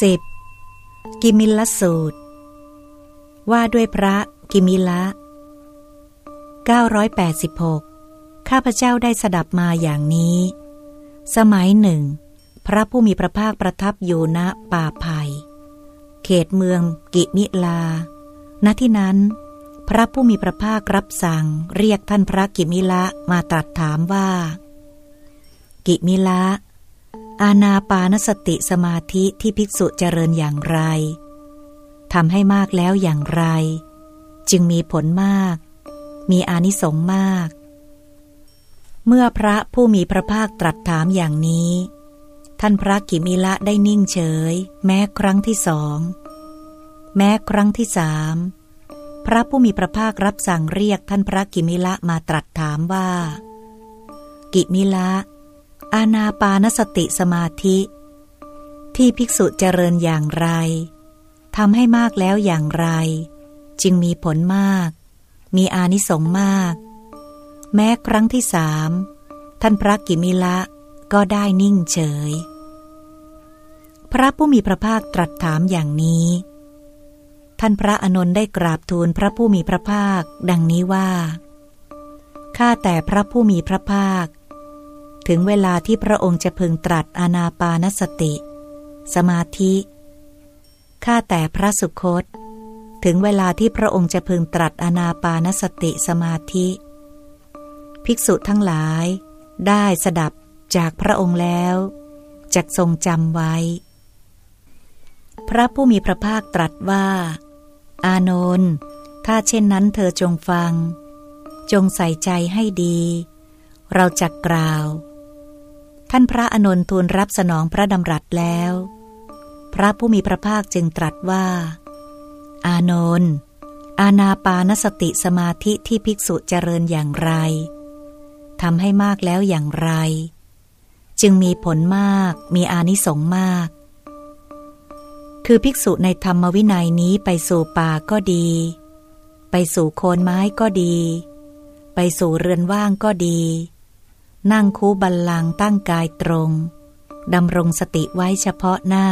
สิบกิมิลสูตร ว่าด้วยพระกิมิละ 986 ข้าพเจ้าได้สดับมาอย่างนี้ สมัยหนึ่ง พระผู้มีพระภาคประทับอยู่ณป่าไผ่เขตเมืองกิมิลา ณที่นั้น พระผู้มีพระภาครับสั่งเรียกท่านพระกิมิละมาตรัสถามว่า กิมิละ อาณาปานสติสมาธิที่ภิกษุเจริญอย่างไรทำให้มากแล้วอย่างไร จึงมีผลมาก มีอานิสงส์มาก เมื่อพระผู้มีพระภาคตรัสถามอย่างนี้ ท่านพระกิมิละได้นิ่งเฉย แม้ครั้งที่สอง แม้ครั้งที่สามพระผู้มีพระภาครับสั่งเรียกท่านพระกิมิละมาตรัสถามว่า กิมิละ อาณาปานสติสมาธิ ที่ภิกษุเจริญอย่างไรทำให้มากแล้วอย่างไร จึงมีผลมาก มีอานิสงส์มาก แม้ครั้งที่สามท่านพระกิมิละก็ได้นิ่งเฉย พระผู้มีพระภาคตรัสถามอย่างนี้ ท่านพระอนนท์ได้กราบทูลพระผู้มีพระภาค ดังนี้ว่าข้าแต่พระผู้มีพระภาค ถึงเวลาที่พระองค์จะพึงตรัสอานาปานสติ สมาธิ ข้าแต่พระสุคต ถึงเวลาที่พระองค์จะพึงตรัสอานาปานสติสมาธิ ภิกษุทั้งหลาย ได้สดับจากพระองค์แล้วจักทรงจำไว้ พระผู้มีพระภาคตรัสว่า อานนท์ถ้าเช่นนั้นเธอจงฟัง จงใส่ใจให้ดี เราจะกกล่าว ท่านพระอนนทูลรับสนองพระดำรัสแล้ว พระผู้มีพระภาคจึงตรัสว่า อานนท์อาณาปานสติสมาธิที่ภิกษุเจริญอย่างไรทำให้มากแล้วอย่างไร จึงมีผลมากมีอานิสงส์มาก คือภิกษุในธรรมวินัยนี้ไปสู่ป่าก็ดี ไปสู่โคนไม้ก็ดี ไปสู่เรือนว่างก็ดี นั่งคูบัลลังตั้งกายตรงดำรงสติไว้เฉพาะหน้า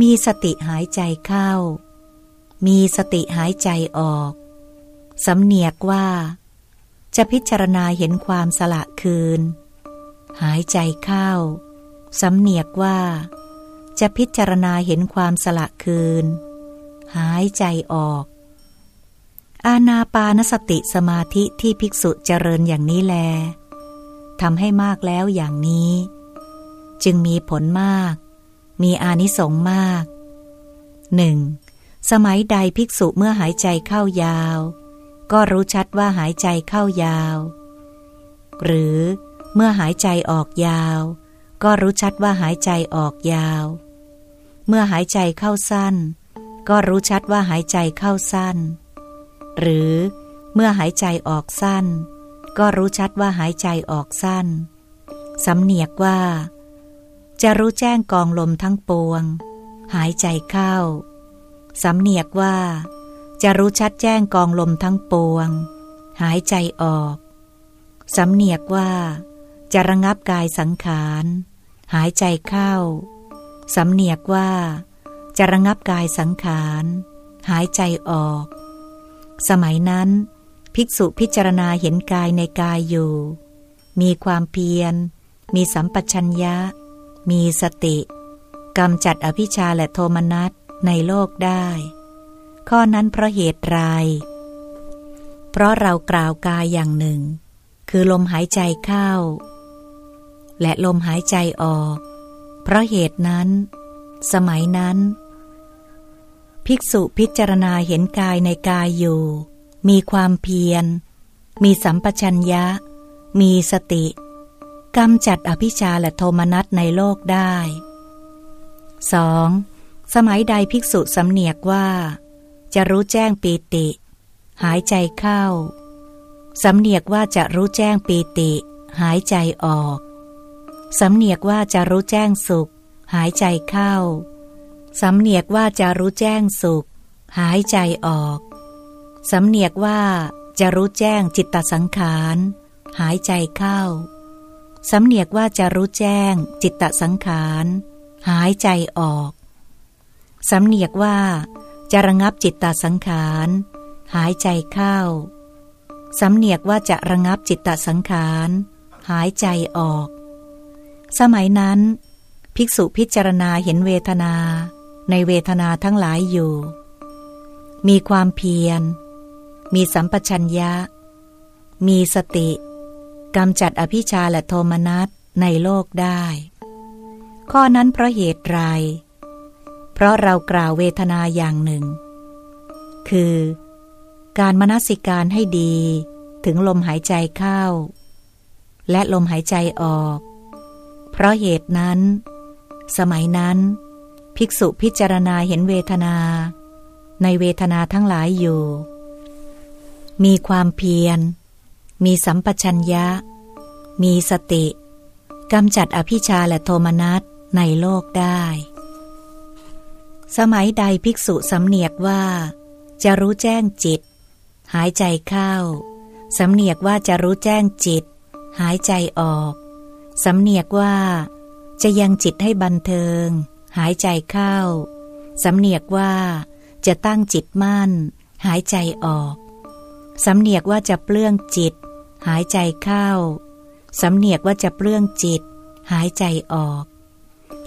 มีสติหายใจเข้า มีสติหายใจออก สำเนียกว่า จะพิจารณาเห็นความสละคืน หายใจเข้า สำเนียกว่า จะพิจารณาเห็นความสละคืน หายใจออก อาณาปานสติสมาธิที่ภิกษุเจริญอย่างนี้แล ทำให้มากแล้วอย่างนี้ จึงมีผลมาก มีอานิสงส์มากหนึ่งสมัยใดภิกษุเมื่อหายใจเข้ายาว ก็รู้ชัดว่าหายใจเข้ายาว หรือเมื่อหายใจออกยาว ก็รู้ชัดว่าหายใจออกยาว เมื่อหายใจเข้าสั้น ก็รู้ชัดว่าหายใจเข้าสั้น หรือเมื่อหายใจออกสั้น ก็รู้ชัดว่าหายใจออกสั้น สำเนียกว่า จะรู้แจ้งกองลมทั้งปวง หายใจเข้า สำเนียกว่า จะรู้ชัดแจ้งกองลมทั้งปวง หายใจออก สำเนียกว่า จะระงับกายสังขาร หายใจเข้า สำเนียกว่า จะระงับกายสังขาร หายใจออก สมัยนั้น ภิกษุพิจารณาเห็นกายในกายอยู่ มีความเพียร มีสัมปชัญญะ มีสติกำจัดอภิชาและโทมนัสในโลกได้ ข้อนั้นเพราะเหตุไร เพราะเรากล่าวกายอย่างหนึ่ง คือลมหายใจเข้า และลมหายใจออก เพราะเหตุนั้น สมัยนั้น ภิกษุพิจารณาเห็นกายในกายอยู่ มีความเพียร มีสัมปชัญญะ มีสติกำจัดอภิชาและโทมนัสในโลกได้ 2. สมัยใดภิกษุสำเนียกว่า จะรู้แจ้งปีติ หายใจเข้า สำเนียกว่าจะรู้แจ้งปีติ หายใจออก สำเนียกว่าจะรู้แจ้งสุข หายใจเข้า สำเนียกว่าจะรู้แจ้งสุข หายใจออก สำเนียกว่าจะรู้แจ้งจิตตสังขาร หายใจเข้า สำเนียกว่าจะรู้แจ้งจิตตสังขาร หายใจออก สำเนียกว่าจะระงับจิตตสังขาร หายใจเข้า สำเนียกว่าจะระงับจิตตสังขาร หายใจออก สมัยนั้น ภิกษุพิจารณาเห็นเวทนา ในเวทนาทั้งหลายอยู่ มีความเพียร มีสัมปชัญญะ มีสติกำจัดอภิชาและโทมนัสในโลกได้ ข้อนั้นเพราะเหตุไร เพราะเรากล่าวเวทนาอย่างหนึ่ง คือ การมนสิการให้ดีถึงลมหายใจเข้า และลมหายใจออก เพราะเหตุนั้น สมัยนั้น ภิกษุพิจารณาเห็นเวทนา ในเวทนาทั้งหลายอยู่ มีความเพียร มีสัมปชัญญะ มีสติกำจัดอภิชาและโทมนัสในโลกได้ สมัยใดภิกษุสำเนียกว่า จะรู้แจ้งจิต หายใจเข้า สำเนียกว่าจะรู้แจ้งจิต หายใจออก สำเนียกว่า จะยังจิตให้บันเทิง หายใจเข้า สำเนียกว่า จะตั้งจิตมั่น หายใจออก สำเนียกว่าจะเปลื้องจิต หายใจเข้า สำเนียกว่าจะเปลื้องจิต หายใจออก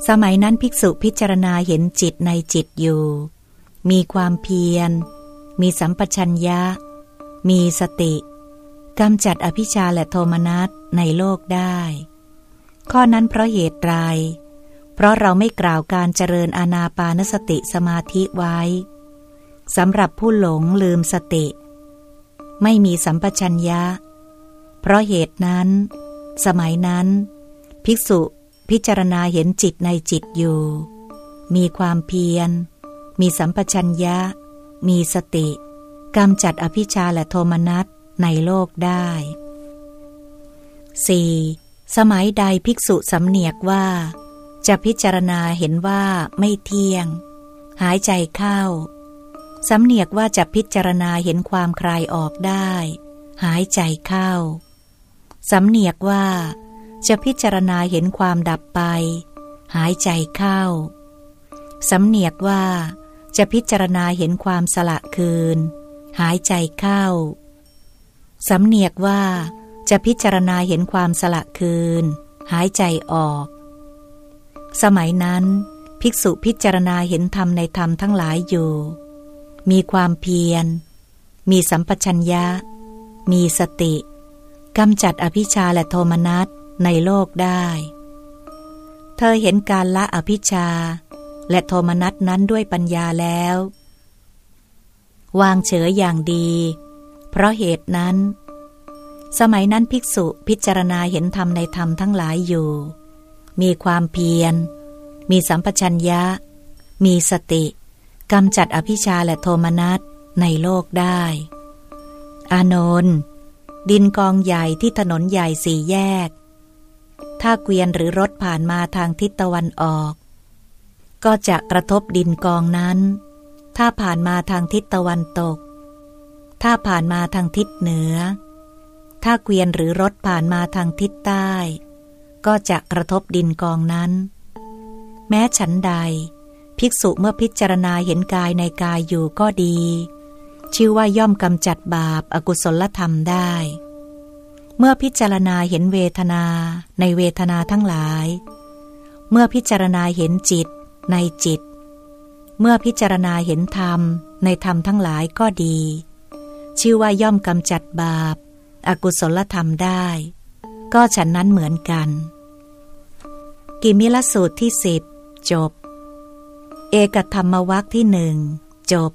สมัยนั้นภิกษุพิจารณาเห็นจิตในจิตอยู่ มีความเพียร มีสัมปชัญญะ มีสติกำจัดอภิชาและโทมนัสในโลกได้ ข้อนั้นเพราะเหตุไรเพราะเราไม่กล่าวการเจริญอานาปานสติสมาธิไว้สำหรับผู้หลงลืมสติ ไม่มีสัมปชัญญะ เพราะเหตุนั้น สมัยนั้น ภิกษุพิจารณาเห็นจิตในจิตอยู่ มีความเพียร มีสัมปชัญญะ มีสติกำจัดอภิชาและโทมนัสในโลกได้ 4. สมัยใดภิกษุสำเนียกว่า จะพิจารณาเห็นว่าไม่เที่ยง หายใจเข้า สำเนียกว่าจะพิจารณาเห็นความคลายออกได้ หายใจเข้า สำเนียกว่าจะพิจารณาเห็นความดับไป หายใจเข้า สำเนียกว่าจะพิจารณาเห็นความสละคืน หายใจเข้า สำเนียกว่าจะพิจารณาเห็นความสละคืน หายใจออก สมัยนั้น ภิกษุพิจารณาเห็นธรรมในธรรมทั้งหลายอยู่ มีความเพียร มีสัมปชัญญะ มีสติกำจัดอภิชาและโทมนัสในโลกได้ เธอเห็นการละอภิชาและโทมนัสนั้นด้วยปัญญาแล้ว วางเฉยอย่างดี เพราะเหตุนั้น สมัยนั้นภิกษุพิจารณาเห็นธรรมในธรรมทั้งหลายอยู่ มีความเพียร มีสัมปชัญญะ มีสติ กำจัดอภิชาและโทมนัสในโลกได้ อานนท์ดินกองใหญ่ที่ถนนใหญ่สี่แยก ถ้าเกวียนหรือรถผ่านมาทางทิศตะวันออก ก็จะกระทบดินกองนั้น ถ้าผ่านมาทางทิศตะวันตก ถ้าผ่านมาทางทิศเหนือ ถ้าเกวียนหรือรถผ่านมาทางทิศใต้ ก็จะกระทบดินกองนั้น แม้ฉันใด ภิกษุเมื่อพิจารณาเห็นกายในกายอยู่ก็ดี ชื่อว่าย่อมกำจัดบาปอากุศลธรรมได้ เมื่อพิจารณาเห็นเวทนาในเวทนาทั้งหลาย เมื่อพิจารณาเห็นจิตในจิต เมื่อพิจารณาเห็นธรรมในธรรมทั้งหลายก็ดี ชื่อว่าย่อมกำจัดบาปอากุศลธรรมได้ ก็ฉันนั้นเหมือนกัน กิมิลสูตรที่สิบจบ เอกธรรมวักที่หนึ่งจบ